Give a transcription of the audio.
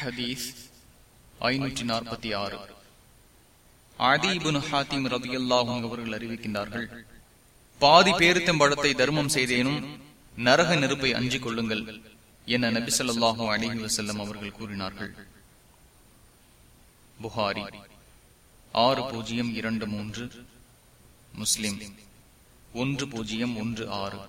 ஹதீஸ் ஐநூற்றி நாற்பத்தி ஆறு. அதீபுன் ஹாத்திம் ரவி அல்லாஹும் அவர்கள் அறிவிக்கின்றார்கள் பாதி பேருத்தம்பழத்தை தர்மம் செய்தேனும் நரக நெருப்பை அஞ்சிக் கொள்ளுங்கள் என நபி சொல்லாஹும் அலிஹி வசல்லம் அவர்கள் கூறினார்கள். புகாரி ஆறு பூஜ்ஜியம் இரண்டு மூன்று முஸ்லிம் ஒன்று பூஜ்ஜியம் ஒன்று ஆறு.